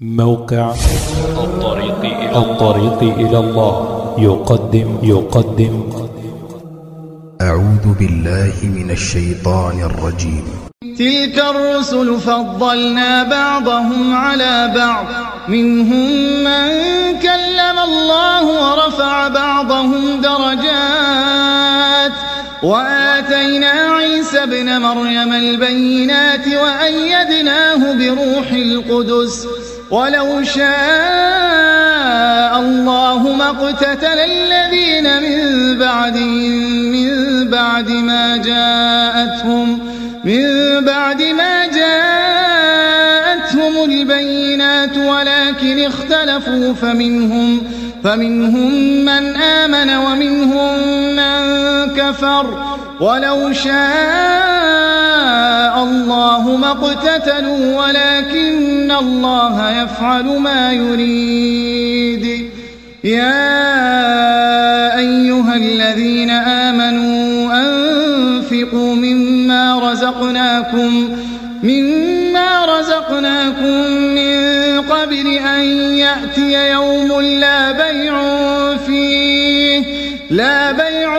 موقع الطريق إلى الطريق إلى الله. يقدم يقدم. أعوذ بالله من الشيطان الرجيم. تلك الرسل فضلنا بعضهم على بعض. منهم من كلم الله ورفع بعضهم درجات. وآتينا عيسى ابن مريم البينات وأيدناه بروح القدس. ولو شاء الله ما اقتتل الذين من بعدهم من بعد ما جاءتهم من بعد ما جاءتهم البينات ولكن اختلفوا فمنهم فمنهم من آمن ومنهم من كفر. ولو شاء الله ما اقتتلوا ولكن الله يفعل ما يريد. يا أيها الذين آمنوا أنفقوا مما رزقناكم مما رزقناكم من قبل أن يأتي يوم لا بيع فيه لا بيع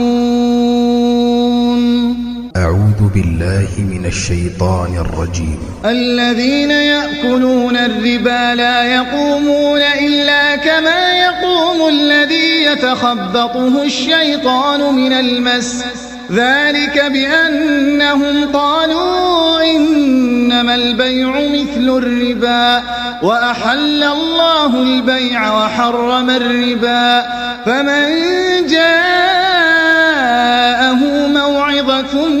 بالله من الشيطان الرجيم. الذين يأكلون الربا لا يقومون إلا كما يقوم الذي يتخبطه الشيطان من المس. ذلك بأنهم قالوا إنما البيع مثل الربا وأحل الله البيع وحرم الربا. فمن جاءه موعظة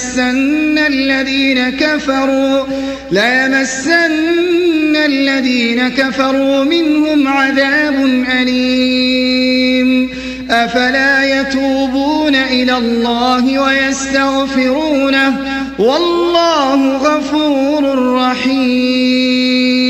ليمسن الذين كفروا ليمسن الذين كفروا منهم عذاب أليم. أفلا يتوبون إلى الله ويستغفرونه؟ والله غفور رحيم.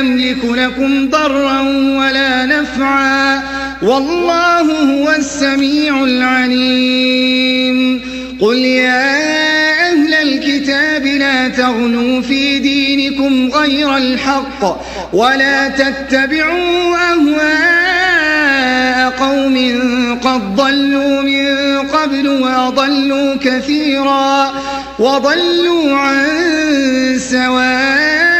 يملك لكم ضرا ولا نفعا والله هو السميع العليم. قل يا أهل الكتاب لا تغلوا في دينكم غير الحق ولا تتبعوا أهواء قوم قد ضلوا من قبل وأضلوا كثيرا وضلوا عن سواء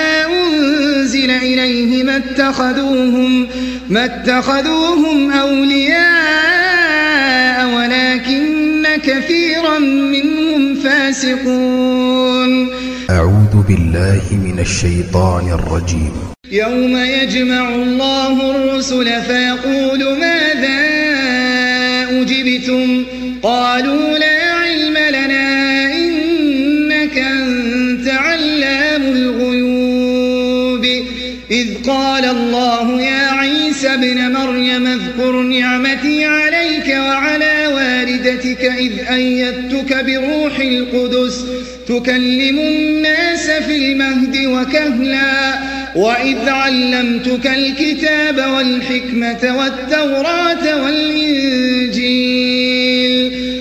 اتخذوهم, ما اتخذوهم أولياء ولكن كثيرا منهم فاسقون. أعوذ بالله من الشيطان الرجيم. يوم يجمع الله الرسل فيقول ماذا أجبتم؟ قالوا لا نعمتي عليك وعلى والدتك إذ أيدتك بروح القدس. تكلم الناس في المهد وكهلا. وإذ علمتك الكتاب والحكمة والتوراة والإنجيل.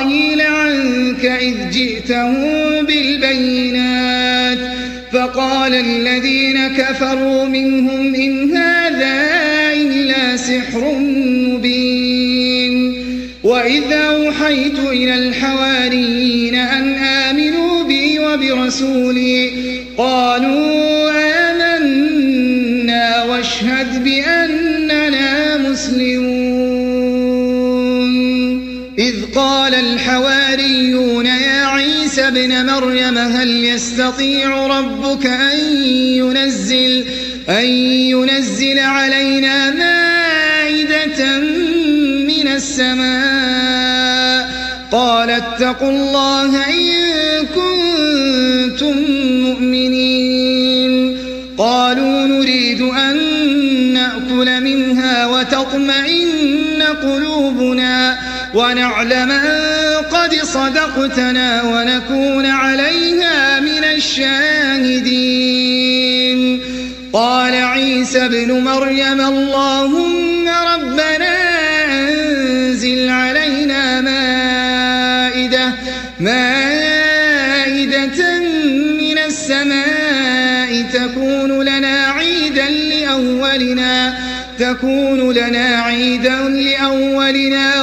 عنك إذ جئتهم بالبينات فقال الذين كفروا منهم إن هذا إلا سحر مبين وإذا أوحيت إلى الحواريين أن آمنوا بي وبرسولي قالوا ابن مريم هل يستطيع ربك أن ينزل, أن ينزل علينا مائدة من السماء؟ قال اتقوا الله إن كنتم مؤمنين. قالوا نريد أن نأكل منها وتطمئن قلوبنا ونعلم أن قد صدقتنا ونكون عليها من الشاهدين. قال عيسى ابن مريم اللهم ربنا أنزل علينا مائدة مائدة من السماء تكون لنا عيدا لأولنا تكون لنا عيدا لأولنا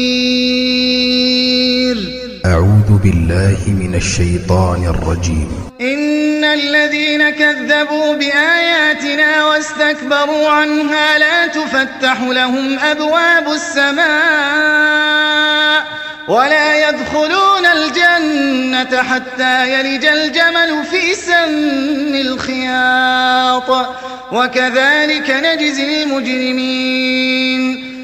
بالله من الشيطان الرجيم. إن الذين كذبوا بآياتنا واستكبروا عنها لا تفتح لهم أبواب السماء ولا يدخلون الجنة حتى يلج الجمل في سم الخياط. وكذلك نجزي المجرمين.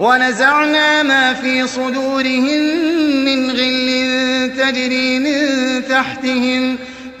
ونزعنا ما في صدورهم من غل تجري من تحتهم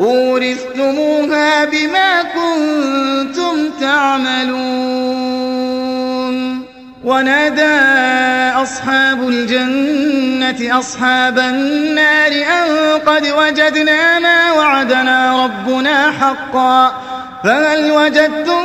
أورثتموها بما كنتم تعملون. ونادى أصحاب الجنة أصحاب النار أن قد وجدنا ما وعدنا ربنا حقا. فهل وجدتم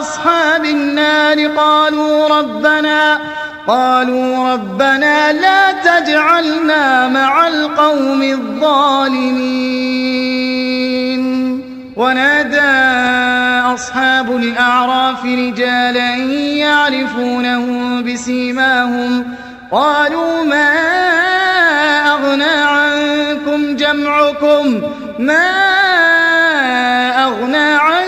أصحاب النار قالوا ربنا قالوا ربنا لا تجعلنا مع القوم الظالمين. ونادى أصحاب الأعراف رجالا يعرفونهم بسيماهم قالوا ما أغنى عنكم جمعكم؟ ما أغنى عنكم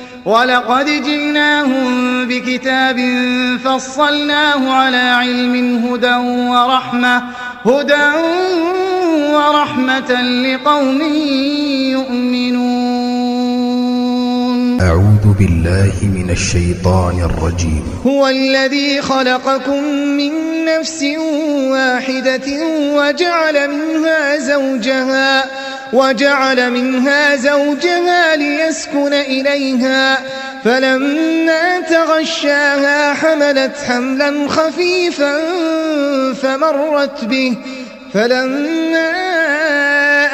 ولقد جئناهم بكتاب فصلناه على علم هدى ورحمة هدى ورحمة لقوم يؤمنون. أعوذ بالله من الشيطان الرجيم. هو الذي خلقكم من نفس واحدة وجعل منها زوجها وجعل منها زوجها ليسكن إليها فلما تغشاها حملت حملا خفيفا فمرت به فلما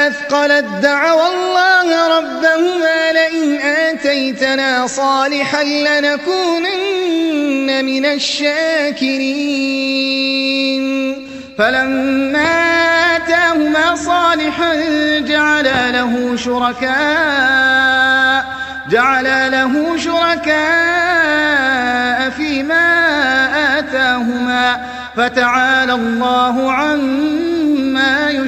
أثقلت دعوا الله ربهما لئن آتيتنا صالحا لنكونن من الشاكرين. فلما آتاهما صالحا جعل له شركاء جعل له شركاء فيما آتاهما. فتعالى الله عما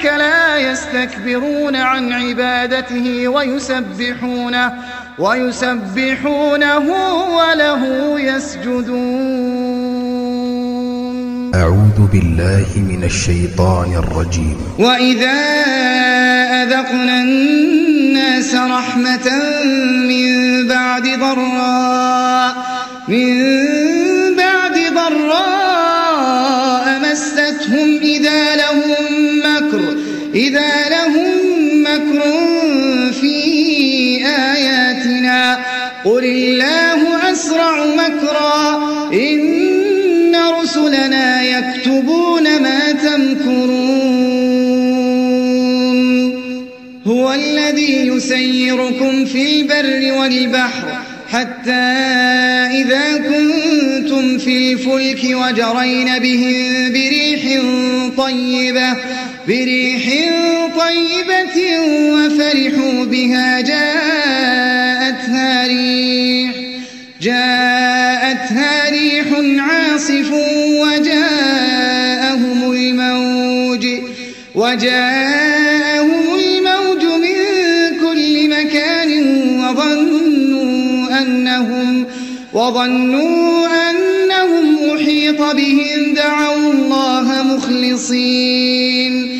ربك لا يستكبرون عن عبادته ويسبحونه ويسبحونه وله يسجدون. أعوذ بالله من الشيطان الرجيم. وإذا أذقنا الناس رحمة من بعد ضراء من بعد ضراء مستهم إذا لهم إذا لهم مكر في آياتنا قل الله أسرع مكرا إن رسلنا يكتبون ما تمكرون. الذي يسيركم في البر والبحر حتى إذا كنتم في الفلك وجرين بهم بريح طيبة بريح طيبة وفرحوا بها جاءتها ريح جاءتها ريح عاصف وجاءهم الموج وجاءهم الموج من كل مكان وظنوا أنهم وظنوا أنهم أحيط بهم دعوا الله مخلصين.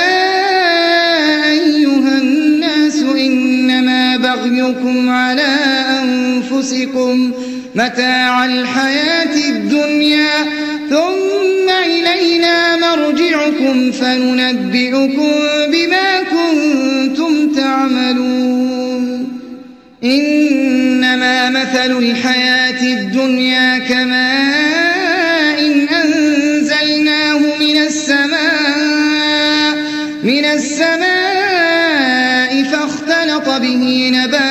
بغيكم على أنفسكم متاع الحياة الدنيا ثم إلينا مرجعكم فننبئكم بما كنتم تعملون إنما مثل الحياة الدنيا كماء إن أنزلناه من السماء من السماء فاختلط به نبات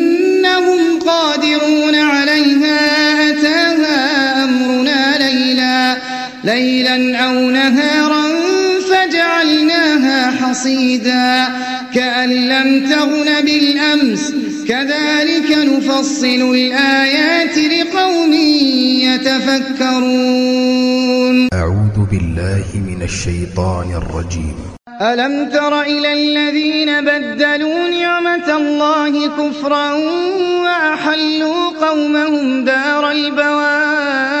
ليلا أو نهارا فجعلناها حصيدا كأن لم تغن بالأمس كذلك نفصل الآيات لقوم يتفكرون أعوذ بالله من الشيطان الرجيم. ألم تر إلى الذين بدلوا نعمة الله كفرا وأحلوا قومهم دار البوار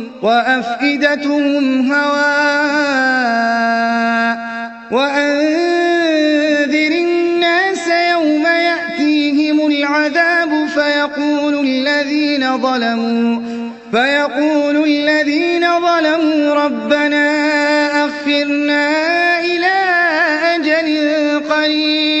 وأفئدتهم هواء وأنذر الناس يوم يأتيهم العذاب فيقول الذين ظلموا فيقول الذين ظلموا ربنا أخرنا إلى أجل قريب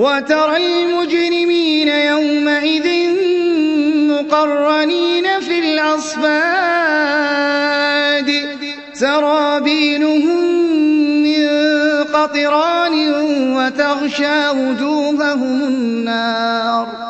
وترى المجرمين يومئذ مقرنين في الأصفاد. سرابيلهم من قطران وتغشى وجوههم النار.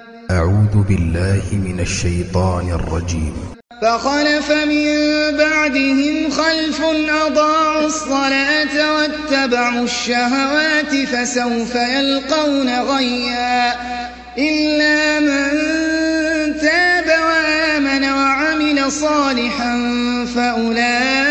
أعوذ بالله من الشيطان الرجيم. فخلف من بعدهم خلف أضاعوا الصلاة واتبعوا الشهوات فسوف يلقون غيا. إلا من تاب وآمن وعمل صالحا فأولئك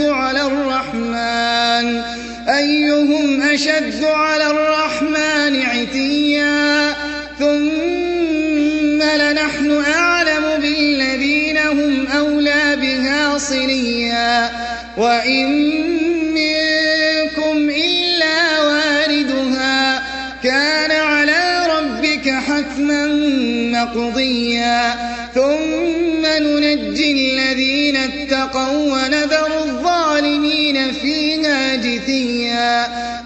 أشد على الرحمن عتيا ثم لنحن أعلم بالذين هم أولى بها صليا. وإن منكم إلا واردها كان على ربك حتما مقضيا. ثم ننجي الذين اتقوا ونذر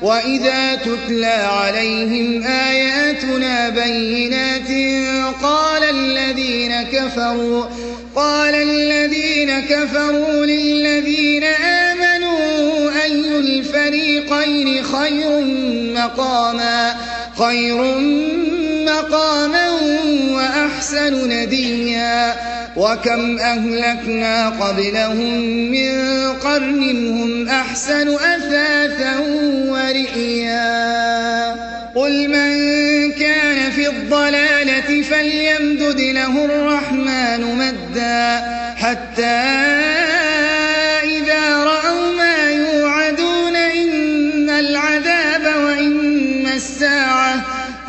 وإذا تتلى عليهم آياتنا بينات قال الذين كفروا قال الذين كفروا للذين آمنوا أي الفريقين خير مقاما خير مقاما وأحسن نديا وكم أهلكنا قبلهم من قرن هم أحسن أثاثا ورئيا. قل من كان في الضلالة فليمدد له الرحمن مدا حتى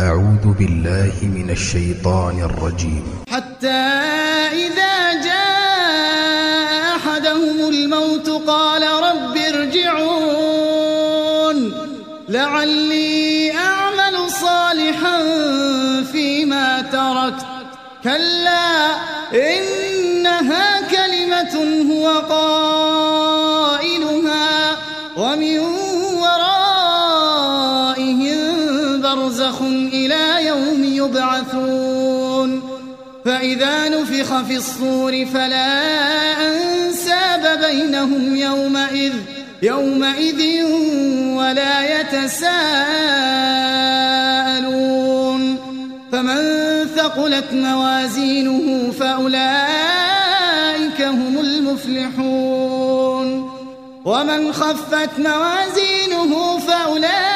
أعوذ بالله من الشيطان الرجيم. حتى إذا جاء أحدهم الموت قال رب ارجعون. لعلي أعمل صالحا فيما تركت. كلا إنها كلمة هو قائلها يبعثون. فإذا نفخ في الصور فلا أنساب بينهم يومئذ يومئذ ولا يتساءلون. فمن ثقلت موازينه فأولئك هم المفلحون. ومن خفت موازينه فأولئك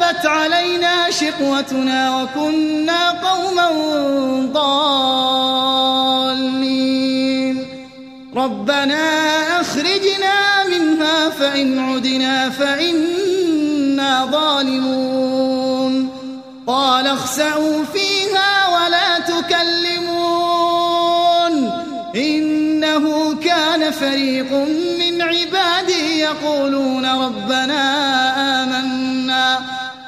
غلبت علينا شقوتنا وكنا قوما ضالين. ربنا أخرجنا منها فإن عدنا فإنا ظالمون. قال اخسأوا فيها ولا تكلمون. إنه كان فريق من عبادي يقولون ربنا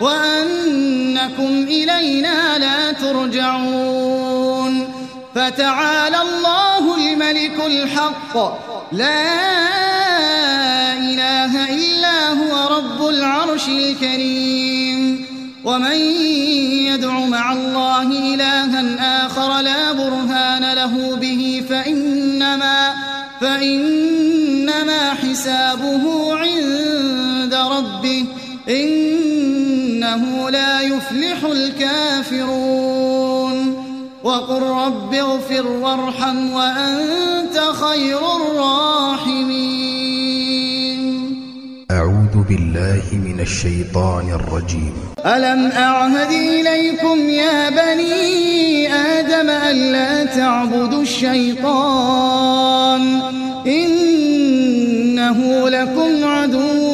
وأنكم إلينا لا ترجعون. فتعالى الله الملك الحق. لا إله إلا هو رب العرش الكريم. ومن يدع مع الله إلها آخر لا برهان له به فإنما فإنما حسابه عند ربه. إنه لا يفلح الكافرون. وقل رب اغفر وارحم وأنت خير الراحمين. أعوذ بالله من الشيطان الرجيم. ألم أعهد إليكم يا بني آدم ألا تعبدوا الشيطان؟ إنه لكم عدو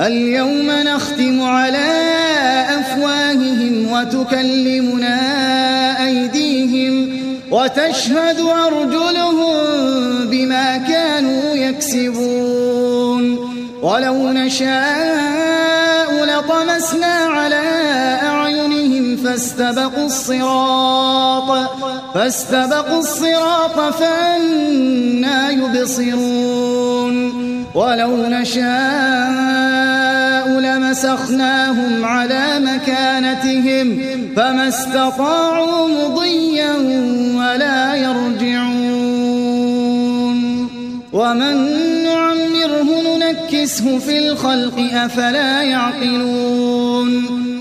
اليوم نختم على أفواههم وتكلمنا أيديهم وتشهد أرجلهم بما كانوا يكسبون. ولو نشاء لطمسنا على أعينهم فاستبقوا الصراط فاستبقوا الصراط فأنا يبصرون. ولو نشاء لمسخناهم على مكانتهم فما استطاعوا مضيا ولا يرجعون. ومن نعمره ننكسه في الخلق أفلا يعقلون.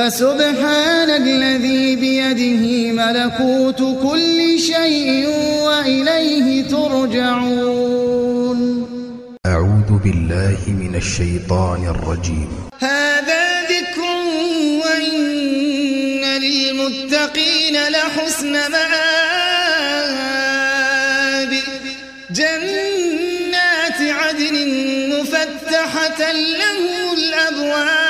فسبحان الذي بيده ملكوت كل شيء وإليه ترجعون. أعوذ بالله من الشيطان الرجيم. هذا ذكر وإن للمتقين لحسن مآب. جنات عدن مفتحة لهم الأبواب.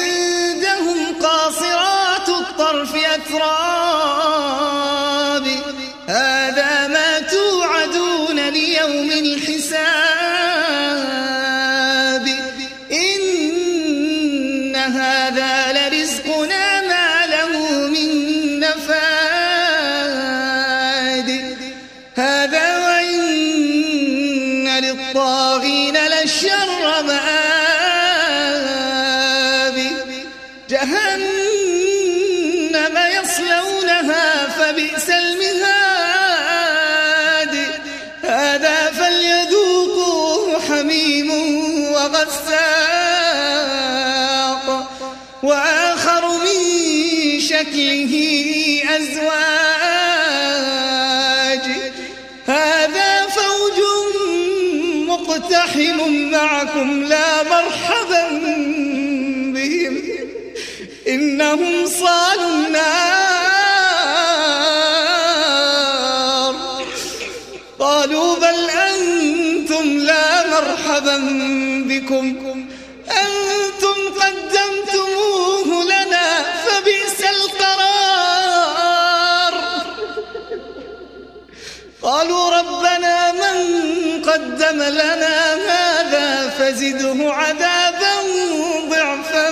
معكم لا مرحبا به إنهم صالوا النار. قالوا بل أنتم لا مرحبا بكم. قالوا ربنا من قدم لنا هذا فزده عذابا ضعفا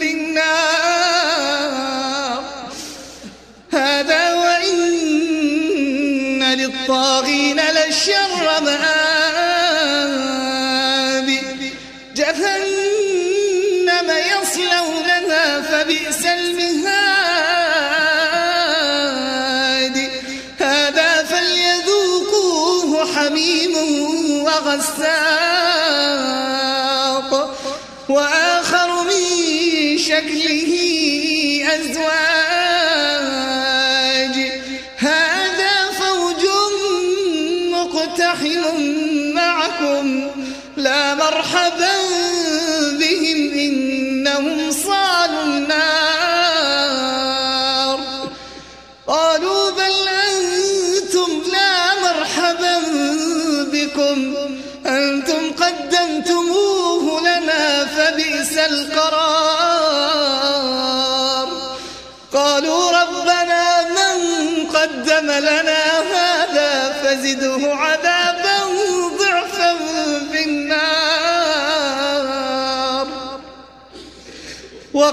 في النار. هذا وإن للطاغين لشر مآب. وغساق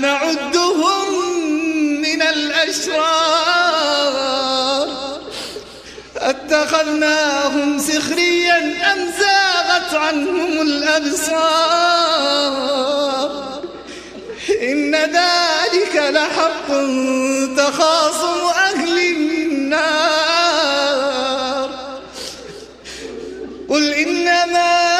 كنا نعدهم من الأشرار. أتخذناهم سخريا أم زاغت عنهم الأبصار؟ إن ذلك لحق تخاصم أهل النار. قل إنما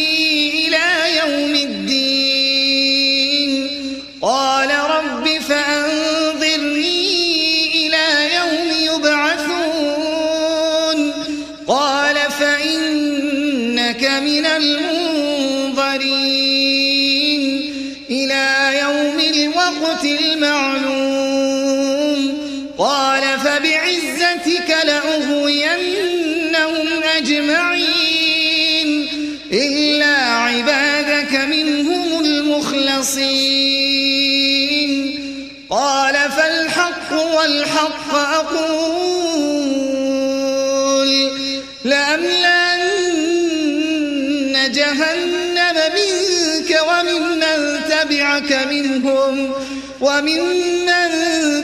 وممن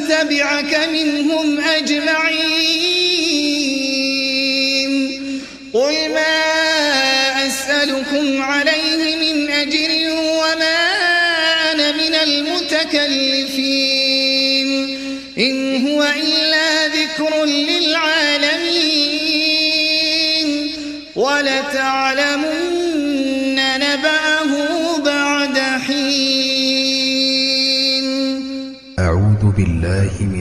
تبعك منهم أجمعين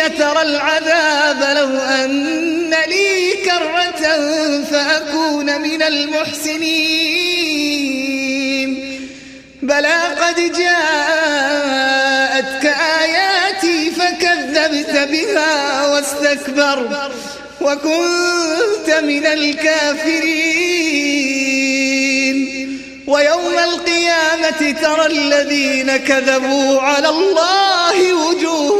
حين ترى العذاب لو أن لي كرة فأكون من المحسنين. بلى قد جاءتك آياتي فكذبت بها واستكبرت وكنت من الكافرين. ويوم القيامة ترى الذين كذبوا على الله وجوههم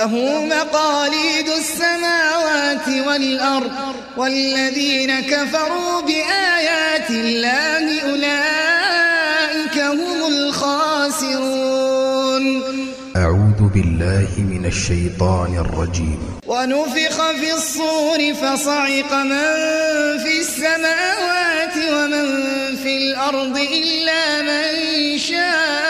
له مقاليد السماوات والأرض والذين كفروا بآيات الله أولئك هم الخاسرون. أعوذ بالله من الشيطان الرجيم. ونفخ في الصور فصعق من في السماوات ومن في الأرض إلا من شاء.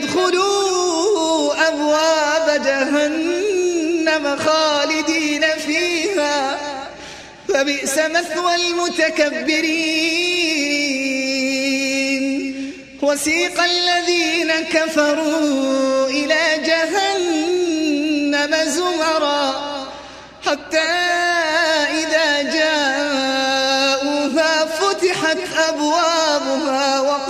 ادخلوا أبواب جهنم خالدين فيها. فبئس مثوى المتكبرين. وسيق الذين كفروا إلى جهنم زمرا. حتى إذا جاءوها فتحت أبوابها وقال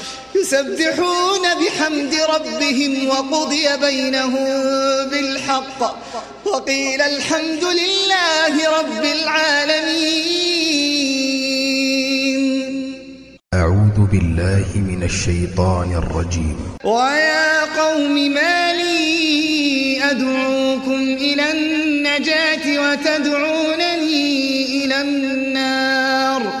يسبحون بحمد ربهم وقضي بينهم بالحق. وقيل الحمد لله رب العالمين. أعوذ بالله من الشيطان الرجيم. ويا قوم ما لي أدعوكم إلى النجاة وتدعونني إلى النار.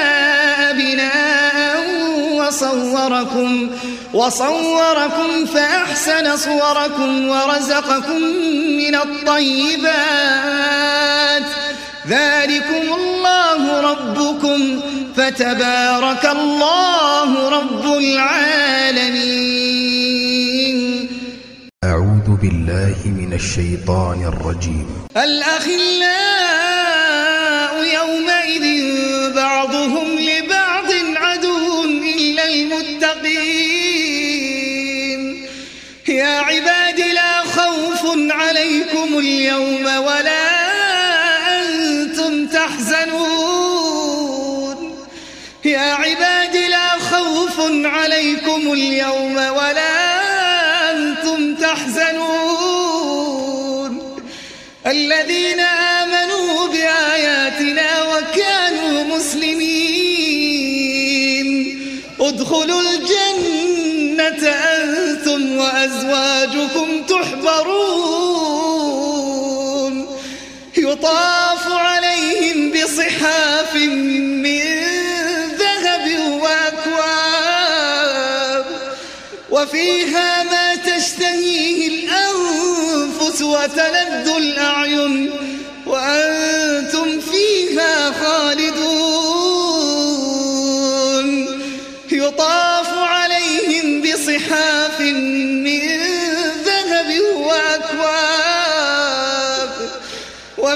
وصوركم وصوركم فأحسن صوركم ورزقكم من الطيبات. ذلكم الله ربكم فتبارك الله رب العالمين. أعوذ بالله من الشيطان الرجيم. الأخلاء اليوم ولا أنتم تحزنون. يا عباد لا خوف عليكم اليوم ولا أنتم تحزنون. الذين آمنوا بآياتنا وكانوا مسلمين. ادخلوا الجنة أنتم وأزواجكم تحبرون. يطاف عليهم بصحاف من ذهب وأكواب. وفيها ما تشتهيه الأنفس وتلذ الأعين.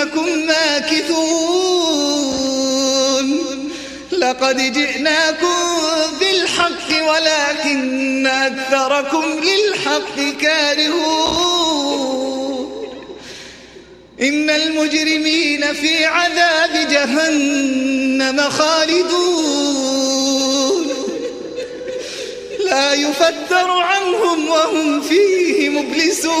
إنكم ماكثون. لقد جئناكم بالحق ولكن أكثركم للحق كارهون. إن المجرمين في عذاب جهنم خالدون. لا يفتر عنهم وهم فيه مبلسون.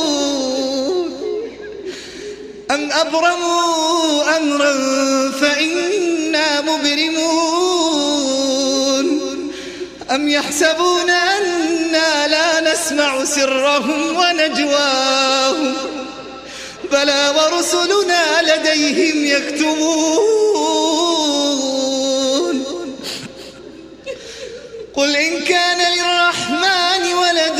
أم أبرموا أمرا فإنا مبرمون أم يحسبون أنا لا نسمع سرهم ونجواهم بلى ورسلنا لديهم يكتبون قل إن كان للرحمن ولد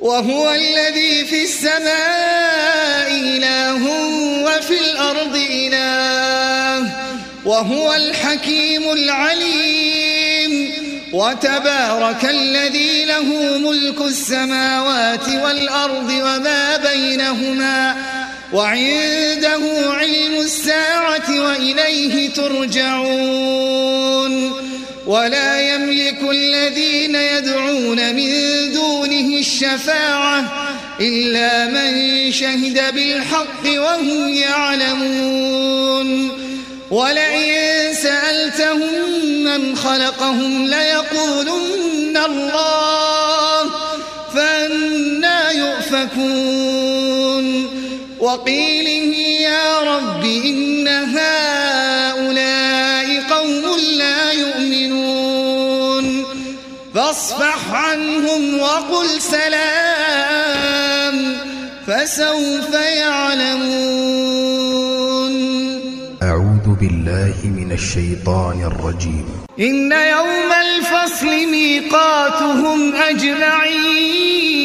وهو الذي في السماء إله وفي الأرض إله وهو الحكيم العليم وتبارك الذي له ملك السماوات والأرض وما بينهما وعنده علم الساعة وإليه ترجعون ولا يملك الذين يدعون من الشفاعة إلا من شهد بالحق وهم يعلمون. ولئن سألتهم من خلقهم ليقولن الله فأنا يؤفكون. وقيله يا رب إن هؤلاء فاصفح عنهم وقل سلام فسوف يعلمون. أعوذ بالله من الشيطان الرجيم. إن يوم الفصل ميقاتهم أجمعين.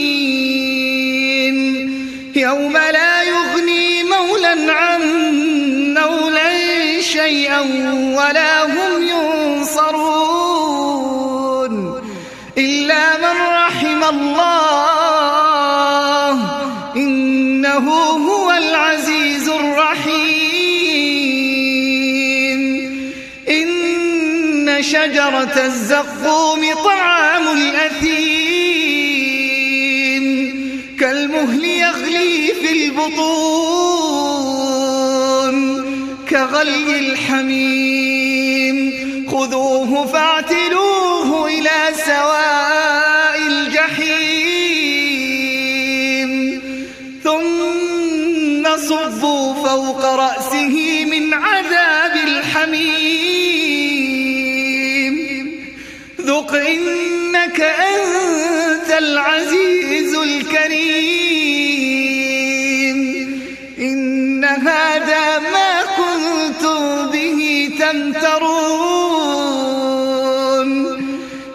يوم لا يغني مولا عن مولا شيئا ولا الله. إنه هو العزيز الرحيم. إن شجرة الزقوم طعام العزيز الكريم. إن هذا ما كنتم به تمترون.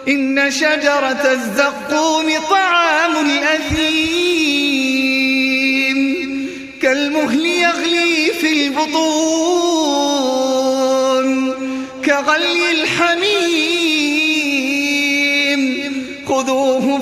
إن شجرة الزقوم طعام الأثيم. كالمهل يغلي في البطون. كغلي الحميم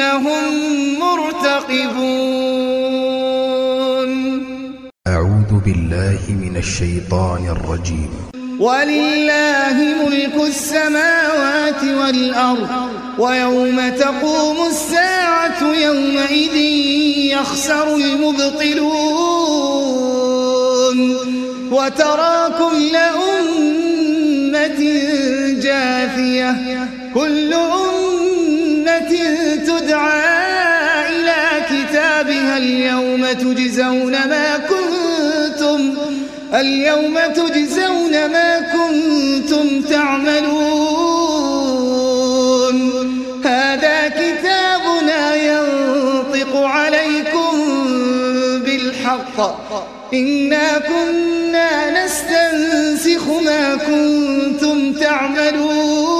إنهم مرتقبون. أعوذ بالله من الشيطان الرجيم. ولله ملك السماوات والأرض ويوم تقوم الساعة يومئذ يخسر المبطلون. وترى كل أمة جاثية كل أمة تدعى إلى كتابها اليوم تجزون ما كنتم اليوم تجزون ما كنتم تعملون. هذا كتابنا ينطق عليكم بالحق. إنا كنا نستنسخ ما كنتم تعملون.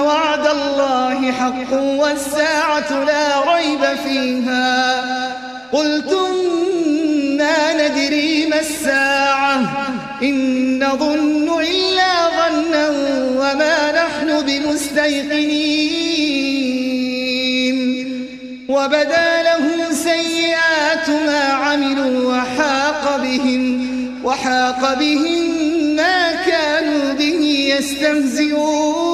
وعد الله حق والساعة لا ريب فيها. قلتم ما ندري ما الساعة؟ إن نظن إلا ظنا وما نحن بمستيقنين. وبدا لهم سيئات ما عملوا وحاق بهم وحاق بهم ما كانوا به يستهزئون.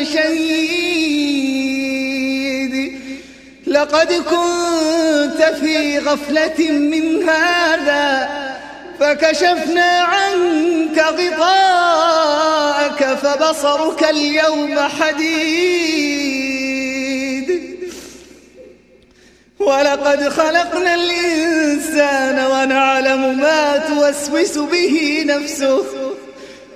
وشهيد لقد كنت في غفلة من هذا فكشفنا عنك غطاءك فبصرك اليوم حديد. ولقد خلقنا الإنسان ونعلم ما توسوس به نفسه.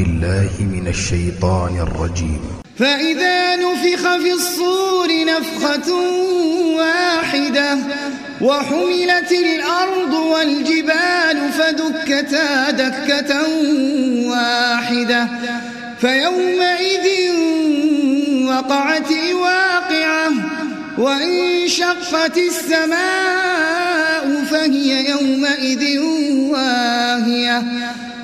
بالله من الشيطان الرجيم. فإذا نفخ في الصور نفخة واحدة وحملت الأرض والجبال فدكتا دكة واحدة فيومئذ وقعت الواقعة وانشقت السماء فهي يومئذ واهية.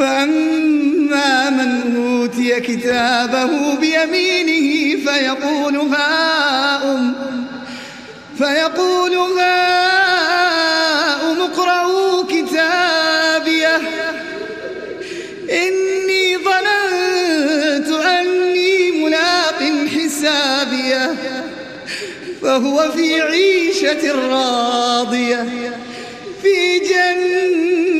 فأما من أوتي كتابه بيمينه فيقول هاؤم فيقول هاؤم اقرءوا كتابيه. إني ظننت أني ملاق حسابيه فهو في عيشة راضية في جنة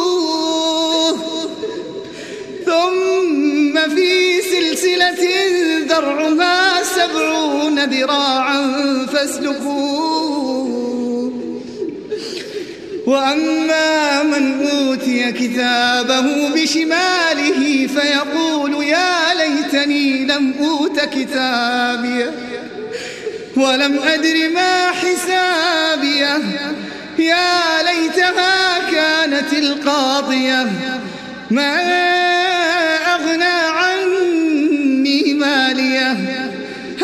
في سلسلة ذرعها سبعون ذراعا فاسلكوه. وأما من أوتي كتابه بشماله فيقول يا ليتني لم أوت كتابيه ولم أدر ما حسابيه يا ليتها كانت القاضية. ما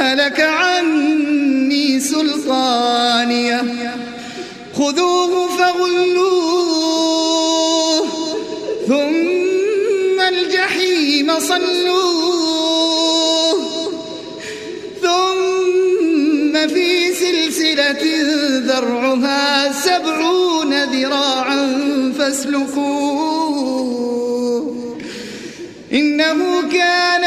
هلك عني سلطانية. خذوه فغلوه ثم الجحيم صلوه ثم في سلسلة ذرعها سبعون ذراعا فاسلكوه. إنه كان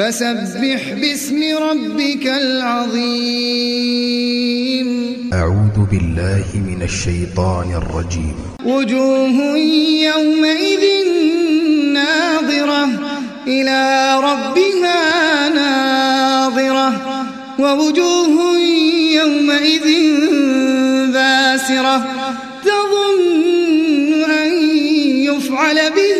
فسبح باسم ربك العظيم. أعوذ بالله من الشيطان الرجيم. وجوه يومئذ ناظرة إلى ربها ناظرة. ووجوه يومئذ باسرة تظن أن يفعل بها